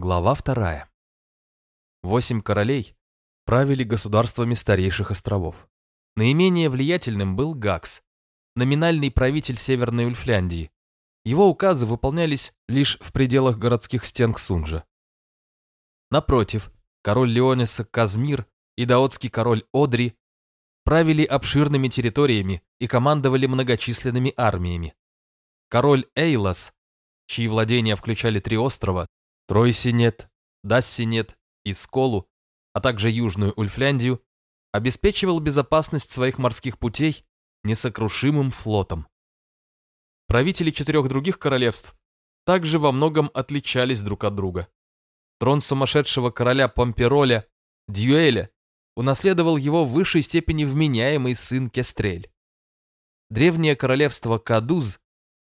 Глава вторая. Восемь королей правили государствами старейших островов. Наименее влиятельным был Гакс, номинальный правитель Северной Ульфляндии. Его указы выполнялись лишь в пределах городских стен Ксунжа. Напротив, король Леонеса Казмир и даотский король Одри правили обширными территориями и командовали многочисленными армиями. Король Эйлас, чьи владения включали три острова, Тройсинет, Дассинет и Сколу, а также Южную Ульфляндию, обеспечивал безопасность своих морских путей несокрушимым флотом. Правители четырех других королевств также во многом отличались друг от друга. Трон сумасшедшего короля Помпероля, Дьюэля, унаследовал его в высшей степени вменяемый сын Кестрель. Древнее королевство Кадуз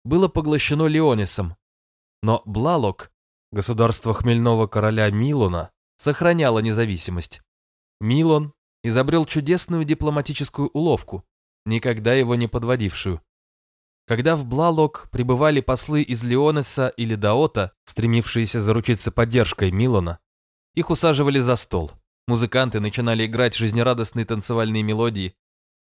было поглощено Леонисом, но Блалок Государство хмельного короля Милона сохраняло независимость. Милон изобрел чудесную дипломатическую уловку, никогда его не подводившую. Когда в Блалок прибывали послы из Леонеса или Даота, стремившиеся заручиться поддержкой Милона, их усаживали за стол. Музыканты начинали играть жизнерадостные танцевальные мелодии,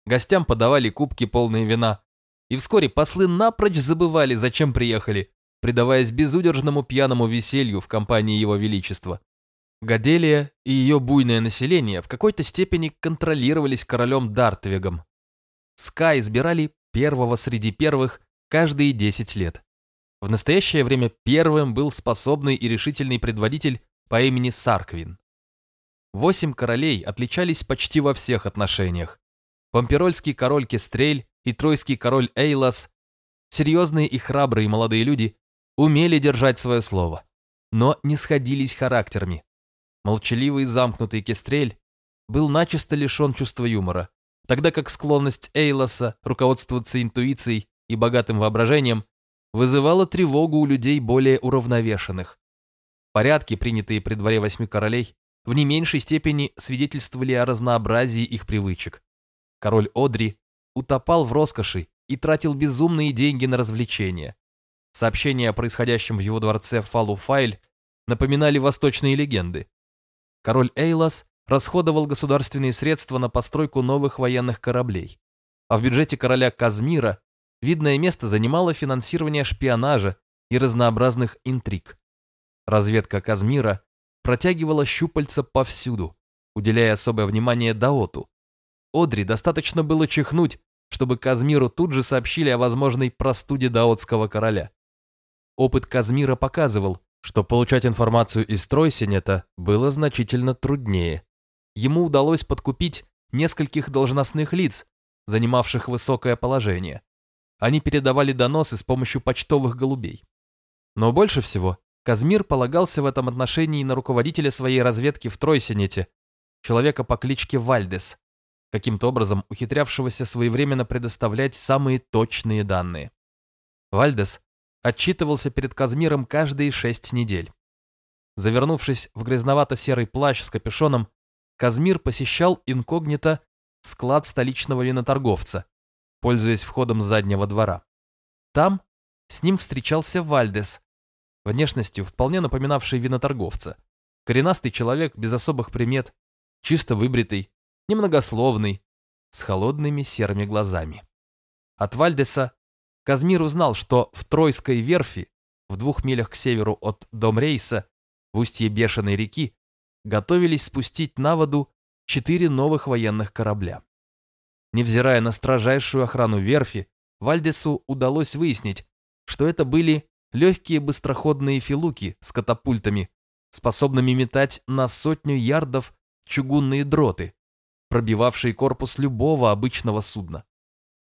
гостям подавали кубки полные вина, и вскоре послы напрочь забывали, зачем приехали, предаваясь безудержному пьяному веселью в компании Его Величества. Гаделия и ее буйное население в какой-то степени контролировались королем Дартвегом. Ска избирали первого среди первых каждые 10 лет. В настоящее время первым был способный и решительный предводитель по имени Сарквин. Восемь королей отличались почти во всех отношениях. Помперольский король Кестрель и тройский король Эйлас, серьезные и храбрые молодые люди, умели держать свое слово, но не сходились характерами. Молчаливый замкнутый Кестрель был начисто лишен чувства юмора, тогда как склонность Эйлоса руководствоваться интуицией и богатым воображением вызывала тревогу у людей более уравновешенных. Порядки, принятые при дворе восьми королей, в не меньшей степени свидетельствовали о разнообразии их привычек. Король Одри утопал в роскоши и тратил безумные деньги на развлечения. Сообщения о происходящем в его дворце Фалу-Файль напоминали восточные легенды. Король Эйлас расходовал государственные средства на постройку новых военных кораблей, а в бюджете короля Казмира видное место занимало финансирование шпионажа и разнообразных интриг. Разведка Казмира протягивала щупальца повсюду, уделяя особое внимание Даоту. Одри достаточно было чихнуть, чтобы Казмиру тут же сообщили о возможной простуде даотского короля. Опыт Казмира показывал, что получать информацию из Тройсинета было значительно труднее. Ему удалось подкупить нескольких должностных лиц, занимавших высокое положение. Они передавали доносы с помощью почтовых голубей. Но больше всего Казмир полагался в этом отношении на руководителя своей разведки в Тройсинете, человека по кличке Вальдес, каким-то образом ухитрявшегося своевременно предоставлять самые точные данные. Вальдес отчитывался перед Казмиром каждые шесть недель. Завернувшись в грязновато-серый плащ с капюшоном, Казмир посещал инкогнито склад столичного виноторговца, пользуясь входом с заднего двора. Там с ним встречался Вальдес, внешностью вполне напоминавший виноторговца. Коренастый человек без особых примет, чисто выбритый, немногословный, с холодными серыми глазами. От Вальдеса Казмир узнал, что в Тройской верфи, в двух милях к северу от Домрейса, в устье Бешеной реки, готовились спустить на воду четыре новых военных корабля. Невзирая на строжайшую охрану верфи, Вальдесу удалось выяснить, что это были легкие быстроходные филуки с катапультами, способными метать на сотню ярдов чугунные дроты, пробивавшие корпус любого обычного судна.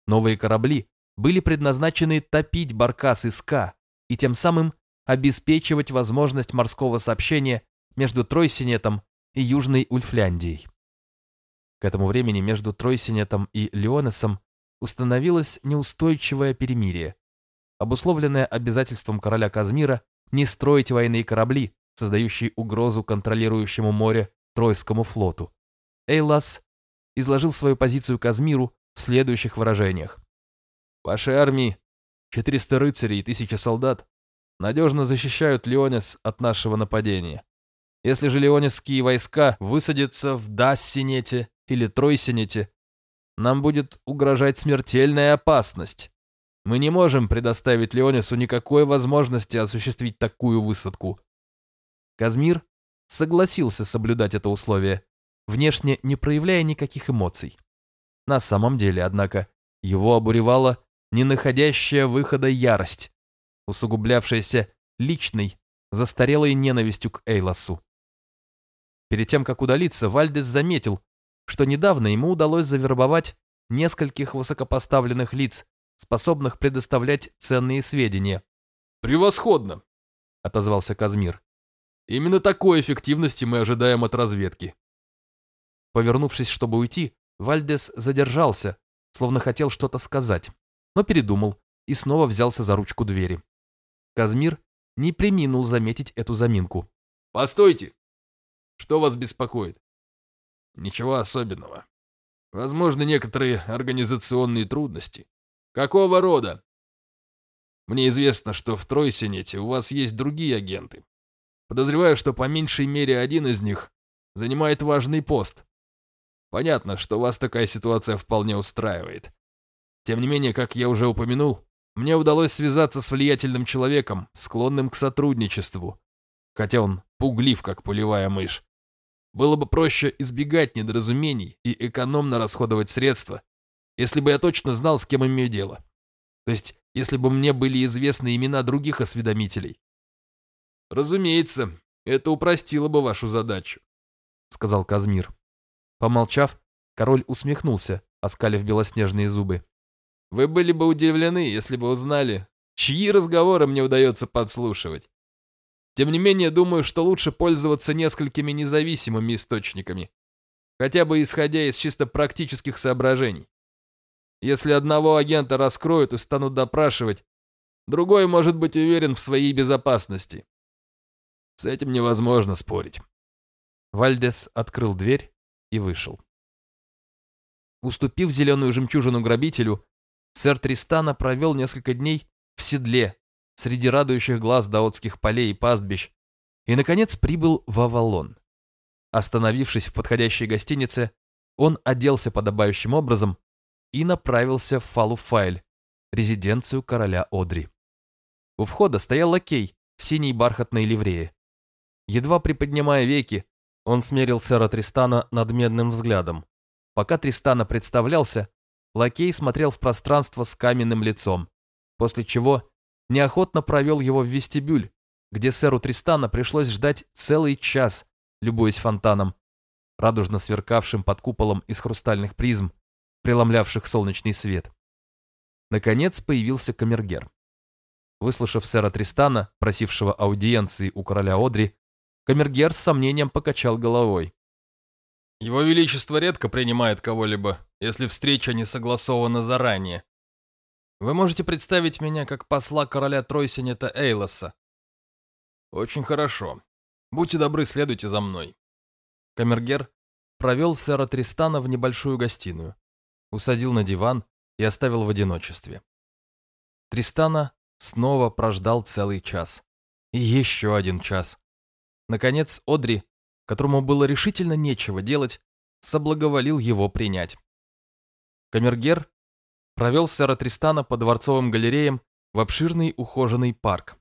Новые корабли были предназначены топить баркас Иска и тем самым обеспечивать возможность морского сообщения между Тройсинетом и Южной Ульфляндией. К этому времени между Тройсинетом и Леонесом установилось неустойчивое перемирие, обусловленное обязательством короля Казмира не строить военные корабли, создающие угрозу контролирующему море Тройскому флоту. Эйлас изложил свою позицию Казмиру в следующих выражениях. Вашей армии 400 рыцарей и 1000 солдат надежно защищают Леонес от нашего нападения. Если же леонисские войска высадятся в Дассинете или Тройсинете, нам будет угрожать смертельная опасность. Мы не можем предоставить Леонису никакой возможности осуществить такую высадку. Казмир согласился соблюдать это условие, внешне не проявляя никаких эмоций. На самом деле, однако, его обуревала не находящая выхода ярость, усугублявшаяся личной, застарелой ненавистью к Эйласу. Перед тем, как удалиться, Вальдес заметил, что недавно ему удалось завербовать нескольких высокопоставленных лиц, способных предоставлять ценные сведения. «Превосходно!» — отозвался Казмир. «Именно такой эффективности мы ожидаем от разведки». Повернувшись, чтобы уйти, Вальдес задержался, словно хотел что-то сказать, но передумал и снова взялся за ручку двери. Казмир не приминул заметить эту заминку. «Постойте! Что вас беспокоит?» «Ничего особенного. Возможно, некоторые организационные трудности. Какого рода?» «Мне известно, что в Тройсинете у вас есть другие агенты. Подозреваю, что по меньшей мере один из них занимает важный пост. Понятно, что вас такая ситуация вполне устраивает. Тем не менее, как я уже упомянул, мне удалось связаться с влиятельным человеком, склонным к сотрудничеству, хотя он пуглив, как пулевая мышь. Было бы проще избегать недоразумений и экономно расходовать средства, если бы я точно знал, с кем имею дело. То есть, если бы мне были известны имена других осведомителей. Разумеется, это упростило бы вашу задачу, сказал Казмир. Помолчав, король усмехнулся, оскалив белоснежные зубы. «Вы были бы удивлены, если бы узнали, чьи разговоры мне удается подслушивать. Тем не менее, думаю, что лучше пользоваться несколькими независимыми источниками, хотя бы исходя из чисто практических соображений. Если одного агента раскроют и станут допрашивать, другой может быть уверен в своей безопасности. С этим невозможно спорить». Вальдес открыл дверь и вышел. Уступив зеленую жемчужину грабителю, сэр Тристана провел несколько дней в седле среди радующих глаз даотских полей и пастбищ и, наконец, прибыл в Авалон. Остановившись в подходящей гостинице, он оделся подобающим образом и направился в Фалуфайль, резиденцию короля Одри. У входа стоял лакей в синей бархатной ливрее. Едва приподнимая веки, он смерил сэра Тристана надменным взглядом. Пока Тристана представлялся, лакей смотрел в пространство с каменным лицом, после чего неохотно провел его в вестибюль, где сэру Тристана пришлось ждать целый час, любуясь фонтаном, радужно сверкавшим под куполом из хрустальных призм, преломлявших солнечный свет. Наконец появился камергер. Выслушав сэра Тристана, просившего аудиенции у короля Одри, Камергер с сомнением покачал головой. «Его Величество редко принимает кого-либо, если встреча не согласована заранее. Вы можете представить меня как посла короля Тройсинета Эйлоса?» «Очень хорошо. Будьте добры, следуйте за мной». Камергер провел сэра Тристана в небольшую гостиную, усадил на диван и оставил в одиночестве. Тристана снова прождал целый час. И еще один час. Наконец, Одри, которому было решительно нечего делать, соблаговолил его принять. Камергер провел сэра Тристана по дворцовым галереям в обширный ухоженный парк.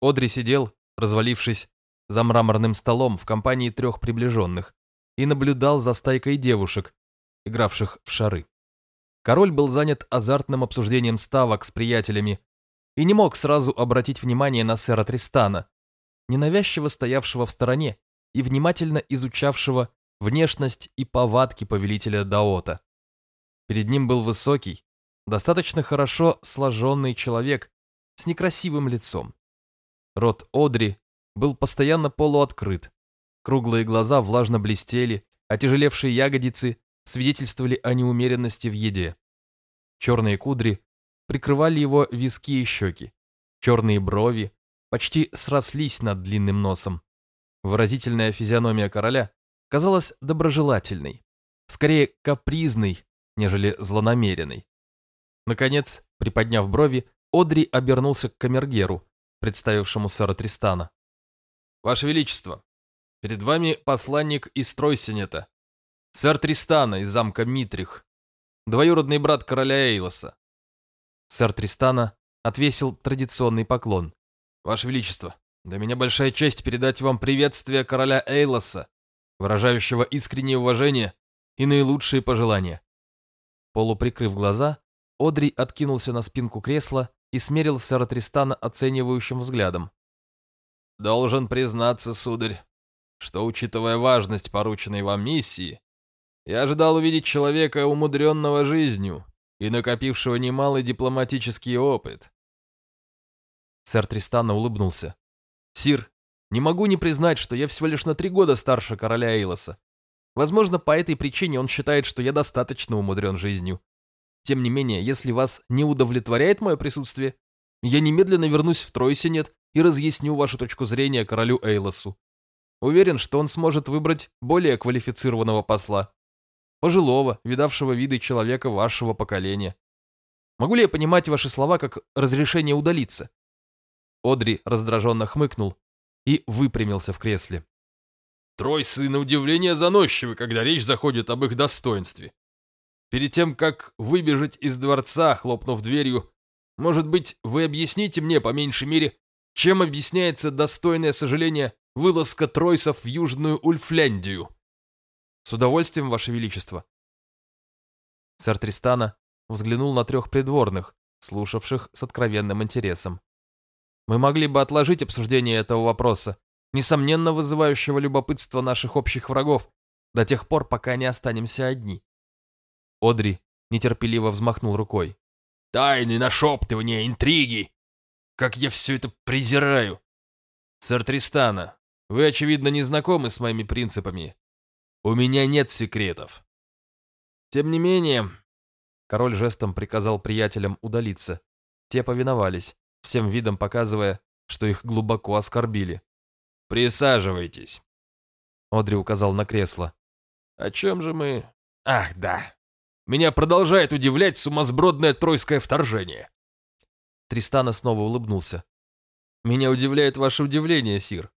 Одри сидел, развалившись за мраморным столом в компании трех приближенных, и наблюдал за стайкой девушек, игравших в шары. Король был занят азартным обсуждением ставок с приятелями и не мог сразу обратить внимание на сэра Тристана, ненавязчиво стоявшего в стороне и внимательно изучавшего внешность и повадки повелителя Даота. Перед ним был высокий, достаточно хорошо сложенный человек с некрасивым лицом. Рот Одри был постоянно полуоткрыт, круглые глаза влажно блестели, отяжелевшие ягодицы свидетельствовали о неумеренности в еде. Черные кудри прикрывали его виски и щеки, черные брови почти срослись над длинным носом. Выразительная физиономия короля казалась доброжелательной, скорее капризной, нежели злонамеренной. Наконец, приподняв брови, Одри обернулся к камергеру, представившему сэра Тристана. «Ваше Величество, перед вами посланник из Тройсенета, сэр Тристана из замка Митрих, двоюродный брат короля Эйлоса». Сэр Тристана отвесил традиционный поклон. «Ваше Величество, для меня большая честь передать вам приветствие короля Эйлоса, выражающего искреннее уважение и наилучшие пожелания». Полуприкрыв глаза, Одри откинулся на спинку кресла и смерил сэра Тристана оценивающим взглядом. «Должен признаться, сударь, что, учитывая важность порученной вам миссии, я ожидал увидеть человека, умудренного жизнью и накопившего немалый дипломатический опыт». Сэр Тристана улыбнулся. «Сир, не могу не признать, что я всего лишь на три года старше короля Эйлоса. Возможно, по этой причине он считает, что я достаточно умудрен жизнью. Тем не менее, если вас не удовлетворяет мое присутствие, я немедленно вернусь в Тройсенет и разъясню вашу точку зрения королю Эйлосу. Уверен, что он сможет выбрать более квалифицированного посла. Пожилого, видавшего виды человека вашего поколения. Могу ли я понимать ваши слова как разрешение удалиться? Одри раздраженно хмыкнул и выпрямился в кресле. Тройсы на удивление заносчивы, когда речь заходит об их достоинстве. Перед тем, как выбежать из дворца, хлопнув дверью, может быть, вы объясните мне, по меньшей мере, чем объясняется достойное сожаление вылазка тройсов в Южную Ульфляндию? С удовольствием, Ваше Величество. Сэр Тристана взглянул на трех придворных, слушавших с откровенным интересом. Мы могли бы отложить обсуждение этого вопроса, несомненно вызывающего любопытство наших общих врагов, до тех пор, пока не останемся одни. Одри нетерпеливо взмахнул рукой. «Тайны, нашептывания, интриги! Как я все это презираю!» «Сэр Тристана, вы, очевидно, не знакомы с моими принципами. У меня нет секретов. Тем не менее...» Король жестом приказал приятелям удалиться. Те повиновались, всем видом показывая, что их глубоко оскорбили. «Присаживайтесь», — Одри указал на кресло. «О чем же мы...» «Ах, да. Меня продолжает удивлять сумасбродное тройское вторжение». Тристана снова улыбнулся. «Меня удивляет ваше удивление, Сир.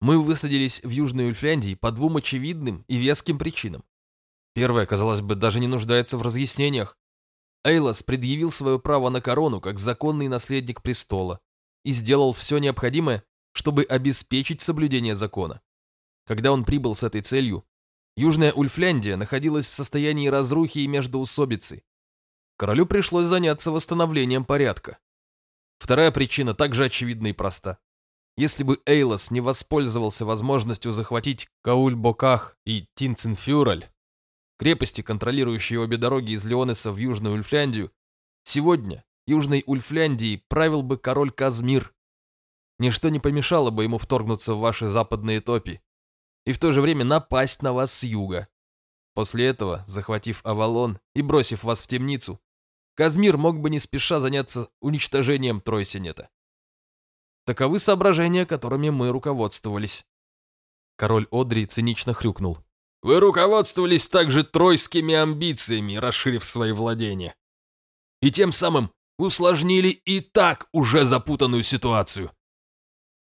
Мы высадились в Южной Ульфляндии по двум очевидным и веским причинам. Первая, казалось бы, даже не нуждается в разъяснениях. Эйлос предъявил свое право на корону как законный наследник престола и сделал все необходимое, чтобы обеспечить соблюдение закона. Когда он прибыл с этой целью, Южная Ульфляндия находилась в состоянии разрухи и междоусобицы. Королю пришлось заняться восстановлением порядка. Вторая причина также очевидна и проста. Если бы Эйлос не воспользовался возможностью захватить Кауль-Боках и Тинцинфюраль, крепости, контролирующие обе дороги из Леонеса в Южную Ульфляндию, сегодня Южной Ульфляндии правил бы король Казмир, Ничто не помешало бы ему вторгнуться в ваши западные топи и в то же время напасть на вас с юга. После этого, захватив Авалон и бросив вас в темницу, Казмир мог бы не спеша заняться уничтожением Тройсинета. Таковы соображения, которыми мы руководствовались. Король Одри цинично хрюкнул. Вы руководствовались также тройскими амбициями, расширив свои владения. И тем самым усложнили и так уже запутанную ситуацию.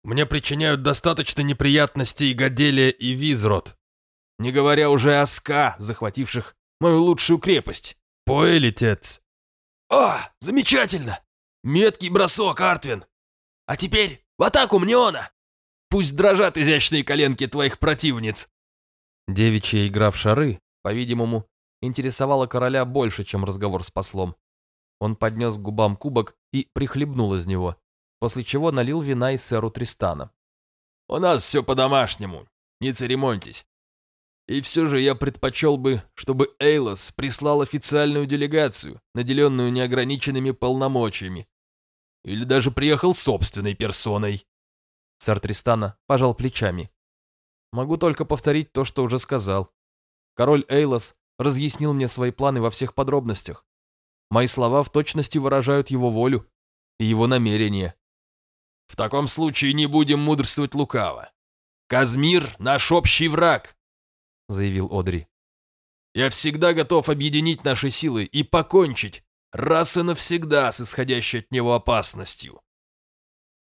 Мне причиняют достаточно неприятностей Гаделия, и Визрод. Не говоря уже о СКА, захвативших мою лучшую крепость. Поэлитец. О, замечательно! Меткий бросок, Артвин. А теперь в атаку, Мнеона! Пусть дрожат изящные коленки твоих противниц. Девичья игра в шары, по-видимому, интересовала короля больше, чем разговор с послом. Он поднес к губам кубок и прихлебнул из него после чего налил вина и сэру Тристана. «У нас все по-домашнему, не церемоньтесь. И все же я предпочел бы, чтобы Эйлос прислал официальную делегацию, наделенную неограниченными полномочиями. Или даже приехал собственной персоной». Сэр Тристана пожал плечами. «Могу только повторить то, что уже сказал. Король Эйлос разъяснил мне свои планы во всех подробностях. Мои слова в точности выражают его волю и его намерения. В таком случае не будем мудрствовать лукаво. Казмир — наш общий враг, — заявил Одри. Я всегда готов объединить наши силы и покончить раз и навсегда с исходящей от него опасностью.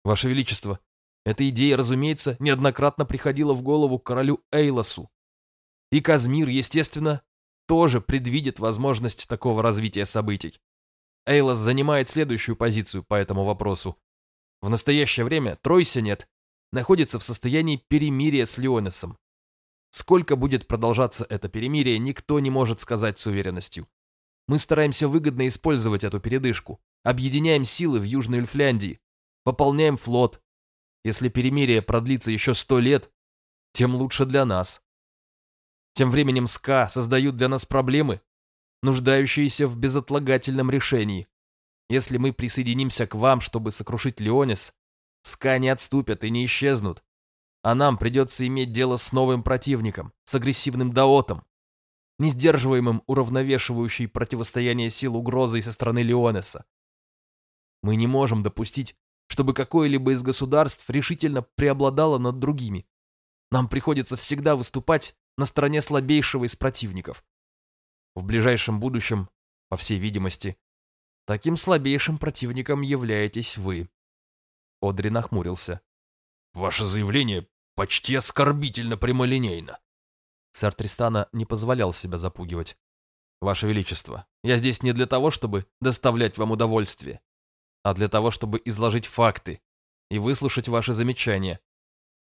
Ваше Величество, Эта идея, разумеется, неоднократно приходила в голову королю Эйлосу. И Казмир, естественно, тоже предвидит возможность такого развития событий. Эйлос занимает следующую позицию по этому вопросу. В настоящее время Тройсенет находится в состоянии перемирия с Леонесом. Сколько будет продолжаться это перемирие, никто не может сказать с уверенностью. Мы стараемся выгодно использовать эту передышку, объединяем силы в Южной Ульфляндии, пополняем флот. Если перемирие продлится еще сто лет, тем лучше для нас. Тем временем СКА создают для нас проблемы, нуждающиеся в безотлагательном решении. Если мы присоединимся к вам, чтобы сокрушить Леонис, СКА не отступят и не исчезнут. А нам придется иметь дело с новым противником, с агрессивным даотом, несдерживаемым уравновешивающей противостояние сил угрозой со стороны Леонеса. Мы не можем допустить, чтобы какое-либо из государств решительно преобладало над другими. Нам приходится всегда выступать на стороне слабейшего из противников. В ближайшем будущем, по всей видимости, таким слабейшим противником являетесь вы. Одри нахмурился. Ваше заявление почти оскорбительно прямолинейно. Сэр Тристана не позволял себя запугивать. «Ваше Величество, я здесь не для того, чтобы доставлять вам удовольствие, а для того, чтобы изложить факты и выслушать ваши замечания».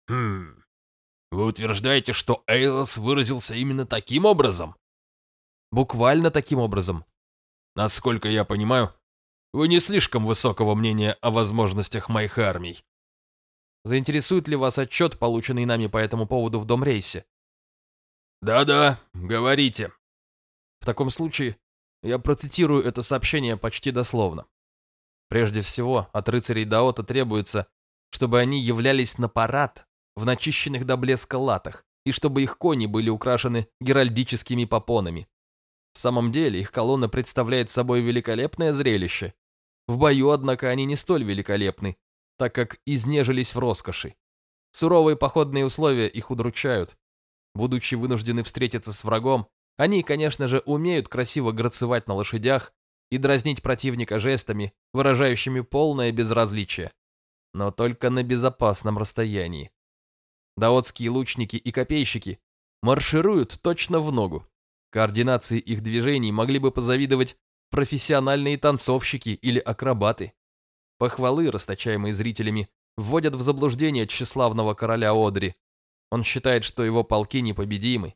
«Хм... Вы утверждаете, что Эйлос выразился именно таким образом?» «Буквально таким образом». «Насколько я понимаю, вы не слишком высокого мнения о возможностях моих армий». «Заинтересует ли вас отчет, полученный нами по этому поводу в Домрейсе?» «Да-да, говорите». В таком случае я процитирую это сообщение почти дословно. Прежде всего, от рыцарей Даота требуется, чтобы они являлись на парад в начищенных до блеска латах и чтобы их кони были украшены геральдическими попонами. В самом деле, их колонна представляет собой великолепное зрелище. В бою, однако, они не столь великолепны, так как изнежились в роскоши. Суровые походные условия их удручают, Будучи вынуждены встретиться с врагом, они, конечно же, умеют красиво грацевать на лошадях и дразнить противника жестами, выражающими полное безразличие. Но только на безопасном расстоянии. Даотские лучники и копейщики маршируют точно в ногу. Координации их движений могли бы позавидовать профессиональные танцовщики или акробаты. Похвалы, расточаемые зрителями, вводят в заблуждение тщеславного короля Одри, он считает, что его полки непобедимы.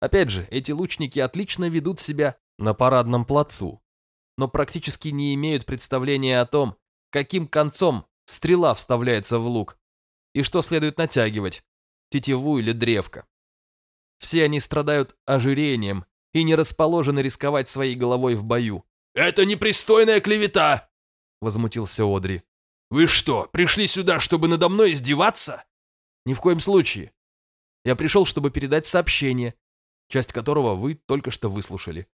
Опять же, эти лучники отлично ведут себя на парадном плацу, но практически не имеют представления о том, каким концом стрела вставляется в лук и что следует натягивать, тетиву или древко. Все они страдают ожирением и не расположены рисковать своей головой в бою. «Это непристойная клевета!» — возмутился Одри. «Вы что, пришли сюда, чтобы надо мной издеваться?» «Ни в коем случае. Я пришел, чтобы передать сообщение, часть которого вы только что выслушали.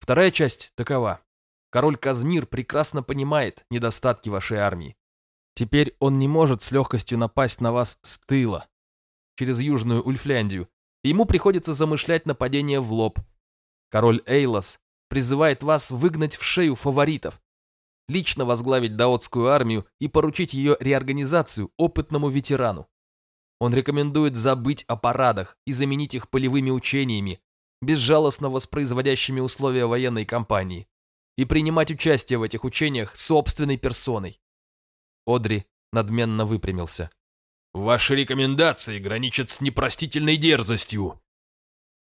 Вторая часть такова. Король Казмир прекрасно понимает недостатки вашей армии. Теперь он не может с легкостью напасть на вас с тыла, через Южную Ульфляндию, ему приходится замышлять нападение в лоб. Король Эйлос призывает вас выгнать в шею фаворитов, лично возглавить даотскую армию и поручить ее реорганизацию опытному ветерану. Он рекомендует забыть о парадах и заменить их полевыми учениями, безжалостно воспроизводящими условия военной кампании, и принимать участие в этих учениях собственной персоной. Одри надменно выпрямился. «Ваши рекомендации граничат с непростительной дерзостью».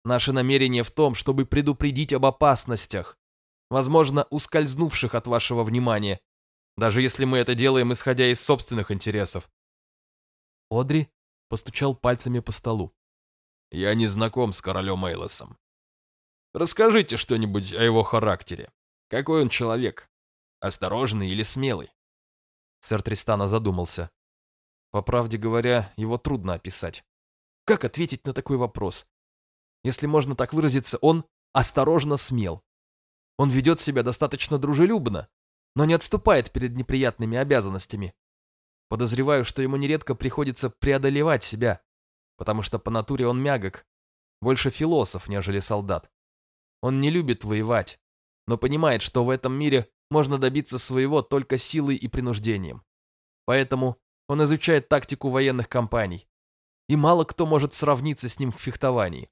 «Наше намерение в том, чтобы предупредить об опасностях, возможно, ускользнувших от вашего внимания, даже если мы это делаем, исходя из собственных интересов». Одри постучал пальцами по столу. «Я не знаком с королем Эйлосом. Расскажите что-нибудь о его характере. Какой он человек? Осторожный или смелый?» Сэр Тристана задумался. По правде говоря, его трудно описать. Как ответить на такой вопрос? Если можно так выразиться, он осторожно смел. Он ведет себя достаточно дружелюбно, но не отступает перед неприятными обязанностями. Подозреваю, что ему нередко приходится преодолевать себя, потому что по натуре он мягок, больше философ, нежели солдат. Он не любит воевать, но понимает, что в этом мире можно добиться своего только силой и принуждением. Поэтому Он изучает тактику военных кампаний. И мало кто может сравниться с ним в фехтовании.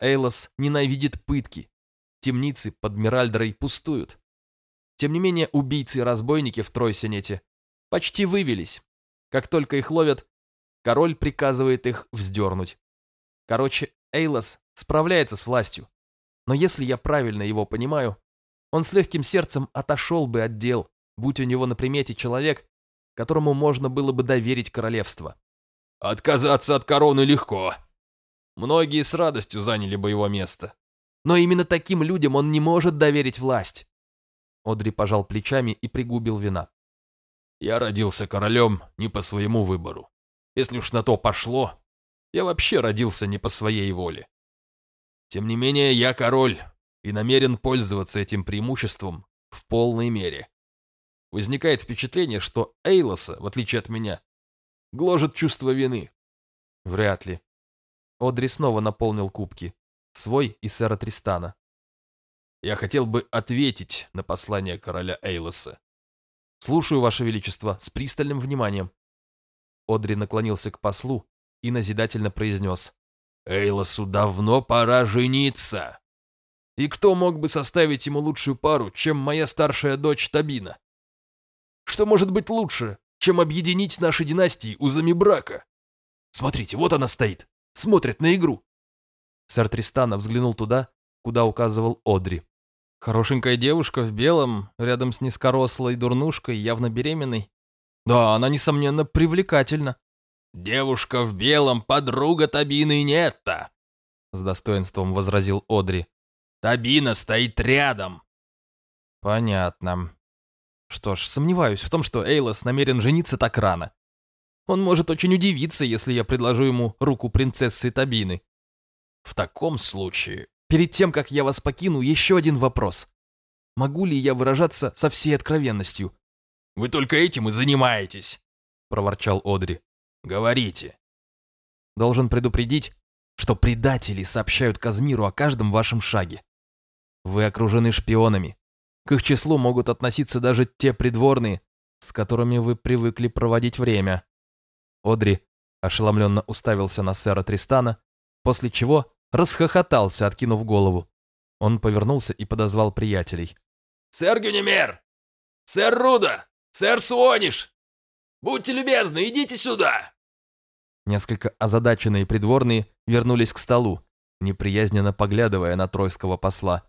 Эйлос ненавидит пытки. Темницы под Миральдрой пустуют. Тем не менее, убийцы и разбойники в Тройсенете почти вывелись. Как только их ловят, король приказывает их вздернуть. Короче, Эйлос справляется с властью. Но если я правильно его понимаю, он с легким сердцем отошел бы от дел, будь у него на примете человек, которому можно было бы доверить королевство. Отказаться от короны легко. Многие с радостью заняли бы его место. Но именно таким людям он не может доверить власть. Одри пожал плечами и пригубил вина. Я родился королем не по своему выбору. Если уж на то пошло, я вообще родился не по своей воле. Тем не менее, я король и намерен пользоваться этим преимуществом в полной мере. Возникает впечатление, что Эйлоса, в отличие от меня, гложет чувство вины. Вряд ли. Одри снова наполнил кубки. Свой и сэра Тристана. Я хотел бы ответить на послание короля Эйлоса. Слушаю, Ваше Величество, с пристальным вниманием. Одри наклонился к послу и назидательно произнес. Эйлосу давно пора жениться. И кто мог бы составить ему лучшую пару, чем моя старшая дочь Табина? Что может быть лучше, чем объединить наши династии узами брака? Смотрите, вот она стоит, смотрит на игру. Сэр Тристана взглянул туда, куда указывал Одри. Хорошенькая девушка в белом, рядом с низкорослой дурнушкой, явно беременной. Да, она, несомненно, привлекательна. «Девушка в белом, подруга Табины Нетта», — с достоинством возразил Одри. «Табина стоит рядом». «Понятно», что ж, сомневаюсь в том, что Эйлос намерен жениться так рано. Он может очень удивиться, если я предложу ему руку принцессы Табины. В таком случае... Перед тем, как я вас покину, еще один вопрос. Могу ли я выражаться со всей откровенностью? Вы только этим и занимаетесь, проворчал Одри. Говорите. Должен предупредить, что предатели сообщают Казмиру о каждом вашем шаге. Вы окружены шпионами, к их числу могут относиться даже те придворные, с которыми вы привыкли проводить время. Одри ошеломленно уставился на сэра Тристана, после чего расхохотался, откинув голову. Он повернулся и подозвал приятелей. «Сэр Гюнемер! Сэр Руда! Сэр Суониш! Будьте любезны, идите сюда!» Несколько озадаченные придворные вернулись к столу, неприязненно поглядывая на тройского посла.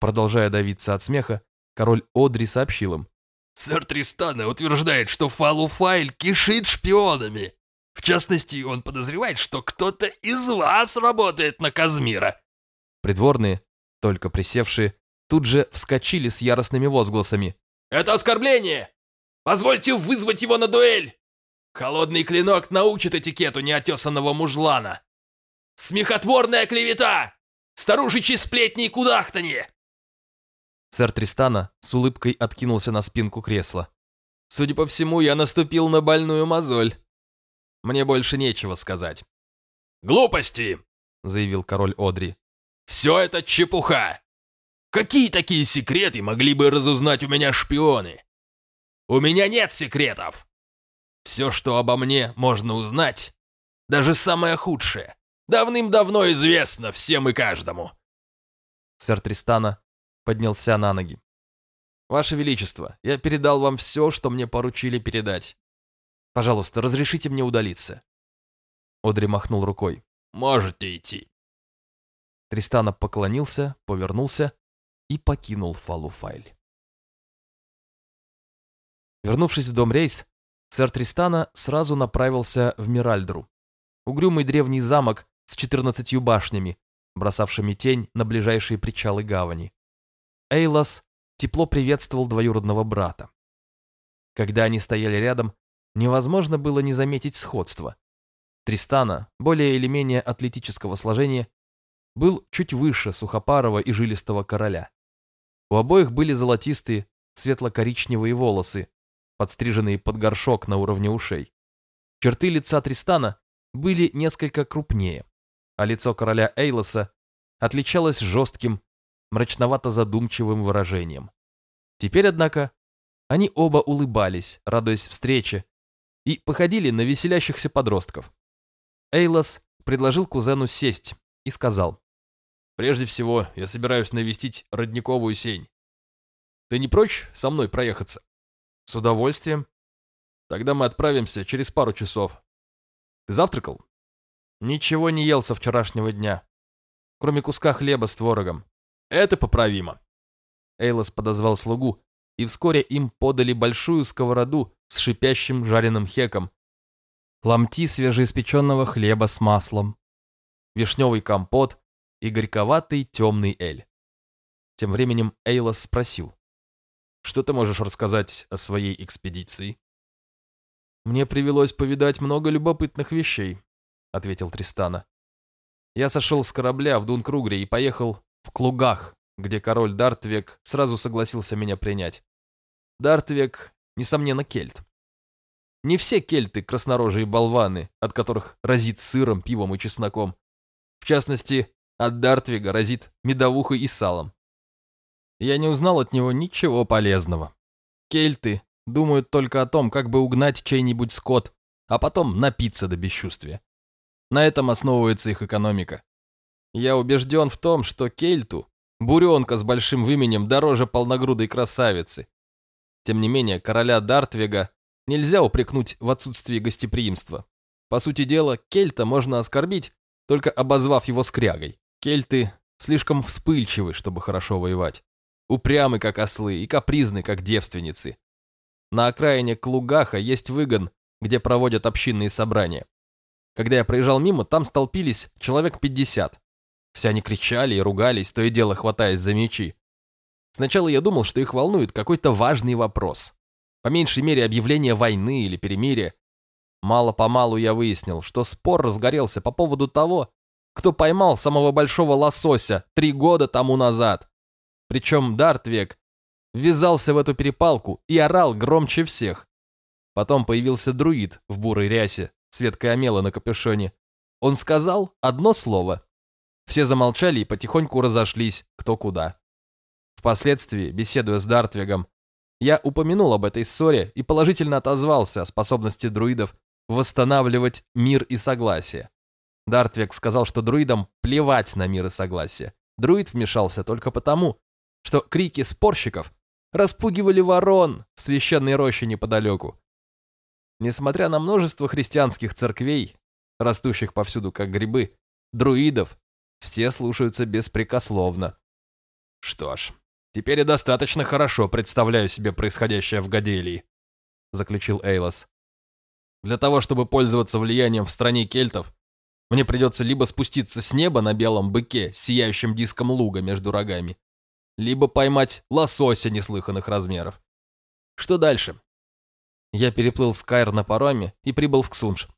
Продолжая давиться от смеха, король Одри сообщил им. «Сэр Тристана утверждает, что Фалуфайль кишит шпионами. В частности, он подозревает, что кто-то из вас работает на Казмира». Придворные, только присевшие, тут же вскочили с яростными возгласами. «Это оскорбление! Позвольте вызвать его на дуэль! Холодный клинок научит этикету неотесанного мужлана! Смехотворная клевета! Старушечьи сплетни и кудахтанье! Сэр Тристана с улыбкой откинулся на спинку кресла. «Судя по всему, я наступил на больную мозоль. Мне больше нечего сказать». «Глупости!» — заявил король Одри. «Все это чепуха! Какие такие секреты могли бы разузнать у меня шпионы? У меня нет секретов! Все, что обо мне можно узнать, даже самое худшее, давным-давно известно всем и каждому». Сэр Тристана поднялся на ноги. «Ваше Величество, я передал вам все, что мне поручили передать. Пожалуйста, разрешите мне удалиться». Одри махнул рукой. «Можете идти». Тристана поклонился, повернулся и покинул Фалуфайль. Вернувшись в дом Рейс, сэр Тристана сразу направился в Миральдру, угрюмый древний замок с четырнадцатью башнями, бросавшими тень на ближайшие причалы гавани. Эйлас тепло приветствовал двоюродного брата. Когда они стояли рядом, невозможно было не заметить сходства. Тристана, более или менее атлетического сложения, был чуть выше сухопарого и жилистого короля. У обоих были золотистые, светло-коричневые волосы, подстриженные под горшок на уровне ушей. Черты лица Тристана были несколько крупнее, а лицо короля Эйлоса отличалось жестким, мрачновато-задумчивым выражением. Теперь, однако, они оба улыбались, радуясь встрече, и походили на веселящихся подростков. Эйлос предложил кузену сесть и сказал. «Прежде всего, я собираюсь навестить родниковую сень. Ты не прочь со мной проехаться?» «С удовольствием. Тогда мы отправимся через пару часов. Ты завтракал?» «Ничего не ел со вчерашнего дня, кроме куска хлеба с творогом. Это поправимо». Эйлос подозвал слугу, и вскоре им подали большую сковороду с шипящим жареным хеком, ломти свежеиспеченного хлеба с маслом, вишневый компот и горьковатый темный эль. Тем временем Эйлос спросил, «Что ты можешь рассказать о своей экспедиции?» «Мне привелось повидать много любопытных вещей», — ответил Тристана. «Я сошел с корабля в Дункругре и поехал в Клугах, где король Дартвек сразу согласился меня принять. Дартвек, несомненно, кельт. Не все кельты краснорожие болваны, от которых разит сыром, пивом и чесноком. В частности, от Дартвига разит медовухой и салом. Я не узнал от него ничего полезного. Кельты думают только о том, как бы угнать чей-нибудь скот, а потом напиться до бесчувствия. На этом основывается их экономика. Я убежден в том, что кельту, буренка с большим выменем, дороже полногрудой красавицы. Тем не менее, короля Дартвига нельзя упрекнуть в отсутствии гостеприимства. По сути дела, кельта можно оскорбить, только обозвав его скрягой. Кельты слишком вспыльчивы, чтобы хорошо воевать. Упрямы, как ослы, и капризны, как девственницы. На окраине Клугаха есть выгон, где проводят общинные собрания. Когда я проезжал мимо, там столпились человек 50. Все они кричали и ругались, то и дело хватаясь за мечи. Сначала я думал, что их волнует какой-то важный вопрос. По меньшей мере объявление войны или перемирия. Мало-помалу я выяснил, что спор разгорелся по поводу того, кто поймал самого большого лосося три года тому назад. Причем Дартвек ввязался в эту перепалку и орал громче всех. Потом появился друид в бурой рясе с веткой омела на капюшоне. Он сказал одно слово. Все замолчали и потихоньку разошлись кто куда. Впоследствии, беседуя с Дартвегом, я упомянул об этой ссоре и положительно отозвался о способности друидов восстанавливать мир и согласие. Дартвек сказал, что друидам плевать на мир и согласие. Друид вмешался только потому, что крики спорщиков распугивали ворон в священной роще неподалеку. Несмотря на множество христианских церквей, растущих повсюду как грибы, друидов все слушаются беспрекословно. Что ж, Теперь я достаточно хорошо представляю себе происходящее в Гаделии», — заключил Эйлос. «Для того, чтобы пользоваться влиянием в стране кельтов, мне придется либо спуститься с неба на белом быке с сияющим диском луга между рогами, либо поймать лосося неслыханных размеров. Что дальше?» Я переплыл Скайр на пароме и прибыл в Ксунж.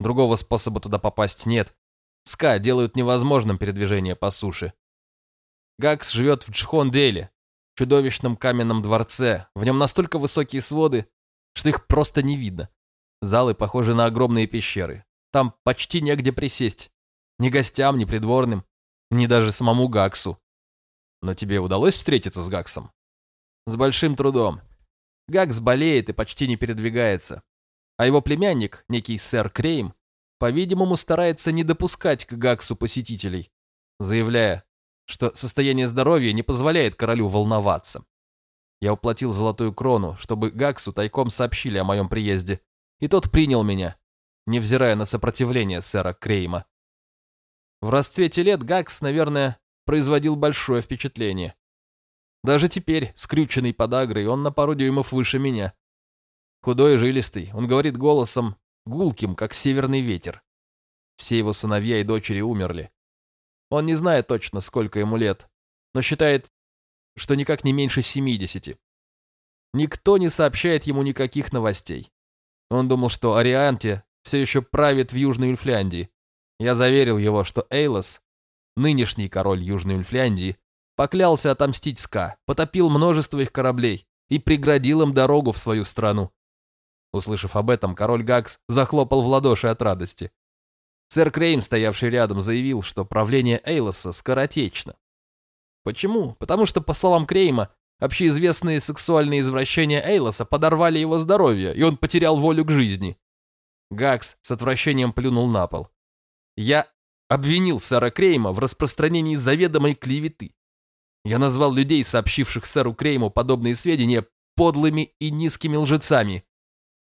Другого способа туда попасть нет. Ска делают невозможным передвижение по суше. Гакс живет в Джхонделе, чудовищном каменном дворце. В нем настолько высокие своды, что их просто не видно. Залы похожи на огромные пещеры. Там почти негде присесть. Ни гостям, ни придворным, ни даже самому Гаксу. Но тебе удалось встретиться с Гаксом? С большим трудом. Гакс болеет и почти не передвигается. А его племянник, некий сэр Крейм, по-видимому, старается не допускать к Гаксу посетителей, заявляя, что состояние здоровья не позволяет королю волноваться. Я уплатил золотую крону, чтобы Гаксу тайком сообщили о моем приезде, и тот принял меня, невзирая на сопротивление сэра Крейма. В расцвете лет Гакс, наверное, производил большое впечатление. Даже теперь, скрюченный подагрой, он на пару дюймов выше меня. Худой и жилистый, он говорит голосом, гулким, как северный ветер. Все его сыновья и дочери умерли. Он не знает точно, сколько ему лет, но считает, что никак не меньше 70. Никто не сообщает ему никаких новостей. Он думал, что Арианте все еще правит в Южной Ульфляндии. Я заверил его, что Эйлос, нынешний король Южной Ульфляндии, поклялся отомстить Ска, потопил множество их кораблей и преградил им дорогу в свою страну. Услышав об этом, король Гакс захлопал в ладоши от радости. Сэр Крейм, стоявший рядом, заявил, что правление Эйлоса скоротечно. Почему? Потому что, по словам Крейма, Общеизвестные сексуальные извращения Эйлоса подорвали его здоровье, и он потерял волю к жизни. Гакс с отвращением плюнул на пол. Я обвинил сэра Крейма в распространении заведомой клеветы. Я назвал людей, сообщивших сэру Крейму подобные сведения, подлыми и низкими лжецами,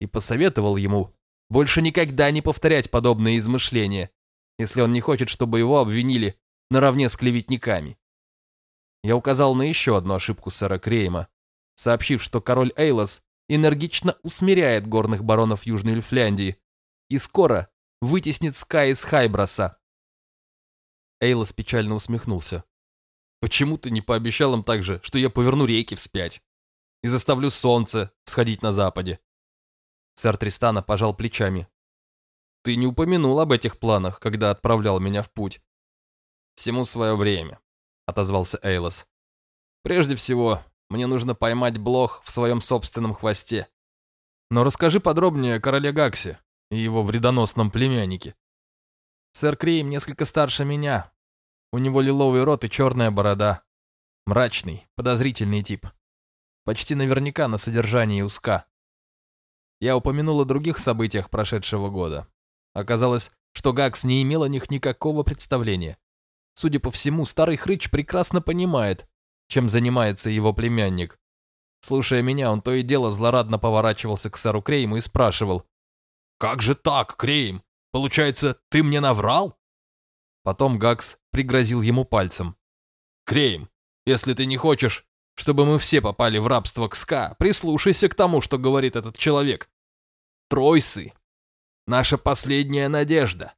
и посоветовал ему больше никогда не повторять подобные измышления, если он не хочет, чтобы его обвинили наравне с клеветниками. Я указал на еще одну ошибку сэра Крейма, сообщив, что король Эйлос энергично усмиряет горных баронов Южной Люфляндии и скоро вытеснит Скай из Хайброса. Эйлос печально усмехнулся. «Почему ты не пообещал им также, что я поверну реки вспять и заставлю солнце всходить на западе?» Сэр Тристана пожал плечами. «Ты не упомянул об этих планах, когда отправлял меня в путь». «Всему свое время», — отозвался Эйлос. «Прежде всего, мне нужно поймать блох в своем собственном хвосте. Но расскажи подробнее о короле Гаксе и его вредоносном племяннике. Сэр Крейм несколько старше меня. У него лиловый рот и черная борода. Мрачный, подозрительный тип. Почти наверняка на содержании узка. Я упомянул о других событиях прошедшего года. Оказалось, что Гакс не имел о них никакого представления. Судя по всему, старый хрыч прекрасно понимает, чем занимается его племянник. Слушая меня, он то и дело злорадно поворачивался к сэру Крейму и спрашивал. «Как же так, Крейм? Получается, ты мне наврал?» Потом Гакс пригрозил ему пальцем. «Крейм, если ты не хочешь, чтобы мы все попали в рабство к СКА, прислушайся к тому, что говорит этот человек. Тройсы. Наша последняя надежда.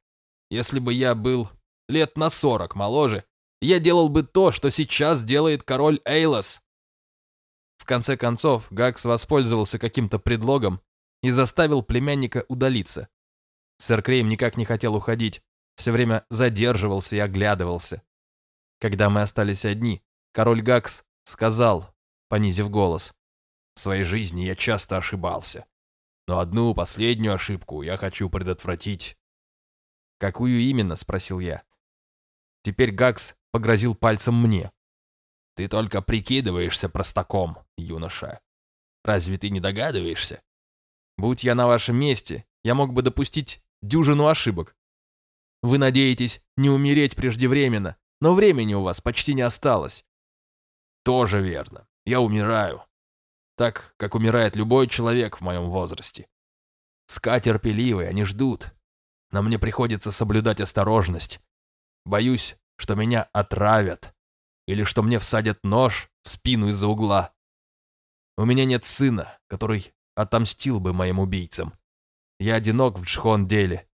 Если бы я был лет на сорок моложе, я делал бы то, что сейчас делает король Эйлос. В конце концов, Гакс воспользовался каким-то предлогом и заставил племянника удалиться. Сэр Крейм никак не хотел уходить, все время задерживался и оглядывался. Когда мы остались одни, король Гакс сказал, понизив голос. В своей жизни я часто ошибался. Но одну последнюю ошибку я хочу предотвратить. «Какую именно?» — спросил я. Теперь Гакс погрозил пальцем мне. «Ты только прикидываешься простаком, юноша. Разве ты не догадываешься? Будь я на вашем месте, я мог бы допустить дюжину ошибок. Вы надеетесь не умереть преждевременно, но времени у вас почти не осталось. Тоже верно. Я умираю. Так, как умирает любой человек в моем возрасте. Ска терпеливые, они ждут. Но мне приходится соблюдать осторожность. Боюсь, что меня отравят. Или что мне всадят нож в спину из-за угла. У меня нет сына, который отомстил бы моим убийцам. Я одинок в Джхон-деле.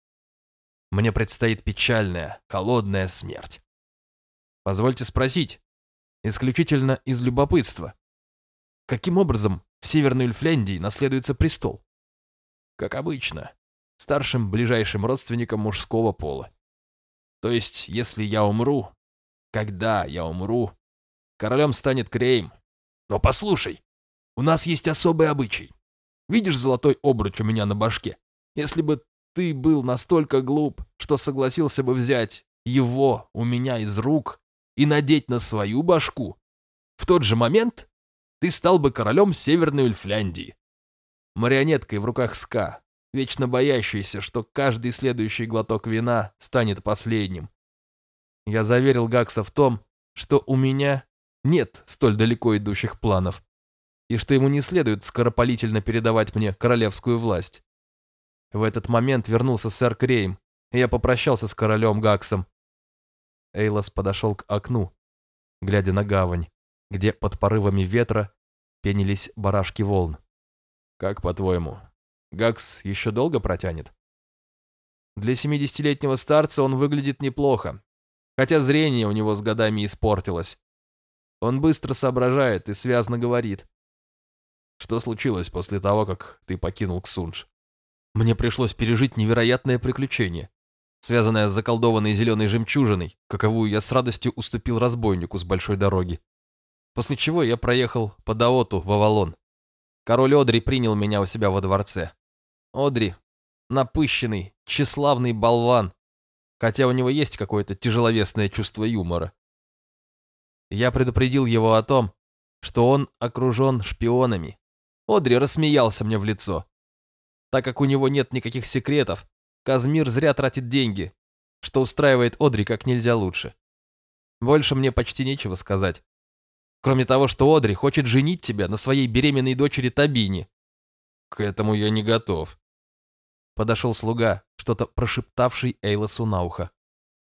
Мне предстоит печальная, холодная смерть. Позвольте спросить, исключительно из любопытства. Каким образом в Северной Ульфляндии наследуется престол? Как обычно, старшим ближайшим родственником мужского пола. То есть, если я умру, когда я умру, королем станет Крейм. Но послушай, у нас есть особый обычай. Видишь золотой обруч у меня на башке? Если бы ты был настолько глуп, что согласился бы взять его у меня из рук, и надеть на свою башку, в тот же момент ты стал бы королем Северной Ульфляндии. Марионеткой в руках Ска, вечно боящейся, что каждый следующий глоток вина станет последним. Я заверил Гакса в том, что у меня нет столь далеко идущих планов, и что ему не следует скоропалительно передавать мне королевскую власть. В этот момент вернулся сэр Крейм, и я попрощался с королем Гаксом, Эйлос подошел к окну, глядя на гавань, где под порывами ветра пенились барашки волн. «Как по-твоему, Гакс еще долго протянет?» Для семидесятилетнего старца он выглядит неплохо, хотя зрение у него с годами испортилось. Он быстро соображает и связно говорит. «Что случилось после того, как ты покинул Ксунж?» Мне пришлось пережить невероятное приключение связанная с заколдованной зеленой жемчужиной, каковую я с радостью уступил разбойнику с большой дороги. После чего я проехал по Даоту в Авалон. Король Одри принял меня у себя во дворце. Одри — напыщенный, тщеславный болван, хотя у него есть какое-то тяжеловесное чувство юмора. Я предупредил его о том, что он окружен шпионами. Одри рассмеялся мне в лицо. Так как у него нет никаких секретов, Казмир зря тратит деньги, что устраивает Одри как нельзя лучше. Больше мне почти нечего сказать. Кроме того, что Одри хочет женить тебя на своей беременной дочери Табине. К этому я не готов. Подошел слуга, что-то прошептавший Эйлосу на ухо.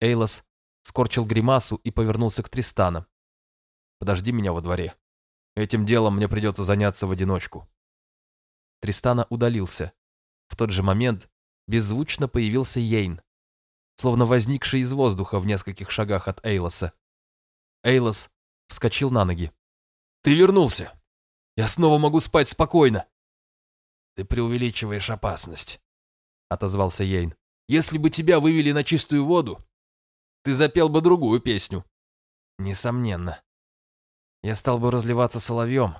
Эйлос скорчил гримасу и повернулся к Тристану. «Подожди меня во дворе. Этим делом мне придется заняться в одиночку». Тристана удалился. В тот же момент беззвучно появился Йейн, словно возникший из воздуха в нескольких шагах от Эйлоса. Эйлос вскочил на ноги. «Ты вернулся! Я снова могу спать спокойно!» «Ты преувеличиваешь опасность», — отозвался Йейн. «Если бы тебя вывели на чистую воду, ты запел бы другую песню». «Несомненно. Я стал бы разливаться соловьем,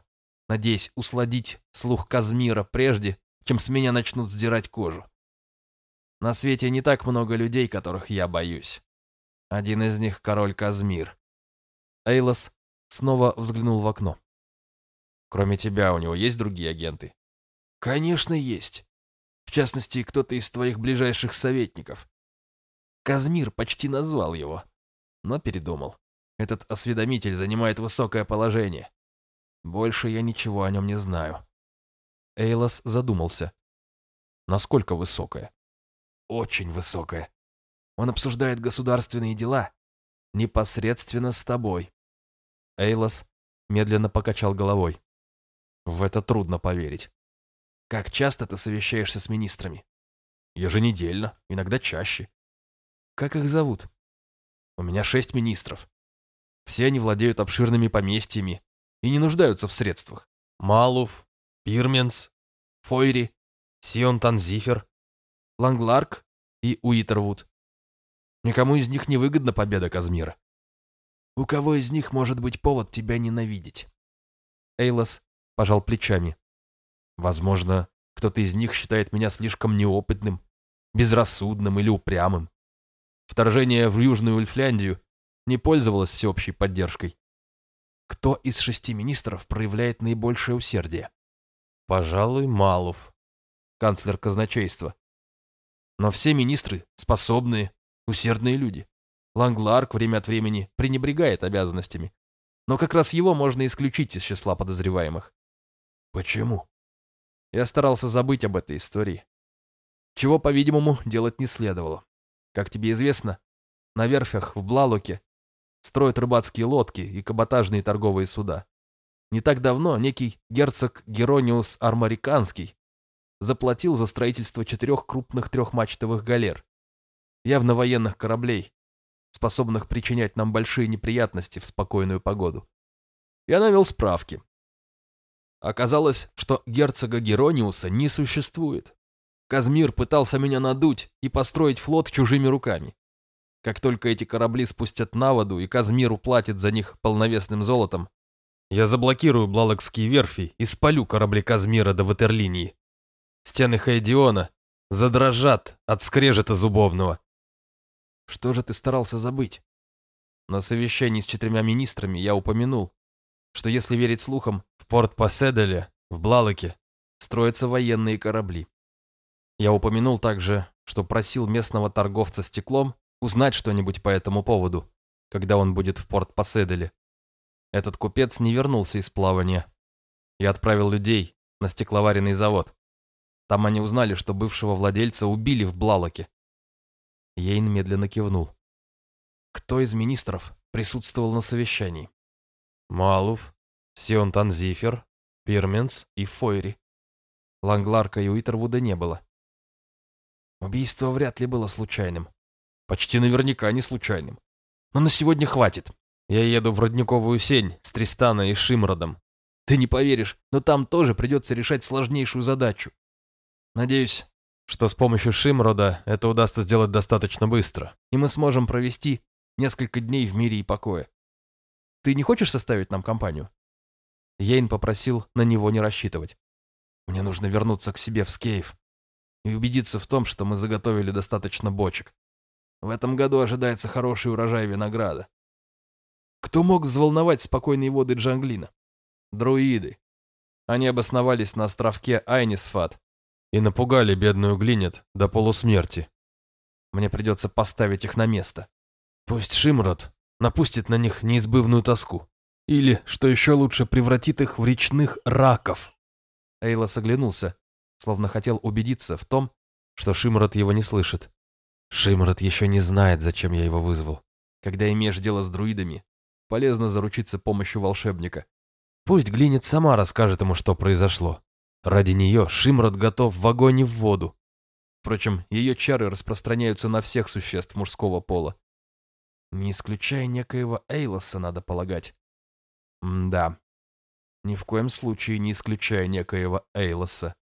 надеясь усладить слух Казмира прежде, чем с меня начнут сдирать кожу. На свете не так много людей, которых я боюсь. Один из них — король Казмир. Эйлос снова взглянул в окно. Кроме тебя, у него есть другие агенты? Конечно, есть. В частности, кто-то из твоих ближайших советников. Казмир почти назвал его, но передумал. Этот осведомитель занимает высокое положение. Больше я ничего о нем не знаю. Эйлос задумался. Насколько высокое? Очень высокое. Он обсуждает государственные дела непосредственно с тобой. Эйлос медленно покачал головой. В это трудно поверить. Как часто ты совещаешься с министрами? Еженедельно, иногда чаще. Как их зовут? У меня шесть министров. Все они владеют обширными поместьями и не нуждаются в средствах. Малуф, Пирменс, Фойри, Сион Танзифер, Лангларк и Уитервуд. Никому из них не выгодна победа Казмира. У кого из них может быть повод тебя ненавидеть? Эйлос пожал плечами. Возможно, кто-то из них считает меня слишком неопытным, безрассудным или упрямым. Вторжение в Южную Ульфляндию не пользовалось всеобщей поддержкой. Кто из шести министров проявляет наибольшее усердие? Пожалуй, Малов, канцлер казначейства. Но все министры способные, усердные люди. Лангларк время от времени пренебрегает обязанностями. Но как раз его можно исключить из числа подозреваемых. Почему? Я старался забыть об этой истории. Чего, по-видимому, делать не следовало. Как тебе известно, на верфях в Блалоке строят рыбацкие лодки и каботажные торговые суда. Не так давно некий герцог Герониус Армариканский заплатил за строительство четырех крупных трехмачтовых галер, явно военных кораблей, способных причинять нам большие неприятности в спокойную погоду. Я навел справки. Оказалось, что герцога Герониуса не существует. Казмир пытался меня надуть и построить флот чужими руками. Как только эти корабли спустят на воду и Казмир уплатит за них полновесным золотом, я заблокирую Блалокские верфи и спалю корабли Казмира до ватерлинии. Стены Хайдиона задрожат от скрежета зубовного. Что же ты старался забыть? На совещании с четырьмя министрами я упомянул, что если верить слухам, в порт Поседеле, в Блалоке, строятся военные корабли. Я упомянул также, что просил местного торговца стеклом узнать что-нибудь по этому поводу, когда он будет в порт Поседеле. Этот купец не вернулся из плавания. Я отправил людей на стекловаренный завод. Там они узнали, что бывшего владельца убили в Блалоке. Ейн медленно кивнул. Кто из министров присутствовал на совещании? Малуф, Сион Танзифер, Пирменс и Фойри. Лангларка и Уитервуда не было. Убийство вряд ли было случайным. Почти наверняка не случайным. Но на сегодня хватит. Я еду в Родниковую сень с Тристана и Шимродом. Ты не поверишь, но там тоже придется решать сложнейшую задачу. Надеюсь, что с помощью Шимрода это удастся сделать достаточно быстро, и мы сможем провести несколько дней в мире и покое. Ты не хочешь составить нам компанию?» Йейн попросил на него не рассчитывать. «Мне нужно вернуться к себе в Скейф и убедиться в том, что мы заготовили достаточно бочек. В этом году ожидается хороший урожай винограда. Кто мог взволновать спокойные воды Джанглина? Друиды. Они обосновались на островке Айнисфат. И напугали бедную Глинет до полусмерти. Мне придется поставить их на место. Пусть Шимрот напустит на них неизбывную тоску. Или, что еще лучше, превратит их в речных раков. Эйлос оглянулся, словно хотел убедиться в том, что Шимрот его не слышит. Шимрот еще не знает, зачем я его вызвал. Когда имеешь дело с друидами, полезно заручиться помощью волшебника. Пусть Глинет сама расскажет ему, что произошло. Ради нее Шимрот готов в огонь и в воду. Впрочем, ее чары распространяются на всех существ мужского пола. Не исключая некоего Эйлоса, надо полагать. М да. Ни в коем случае не исключая некоего Эйлоса.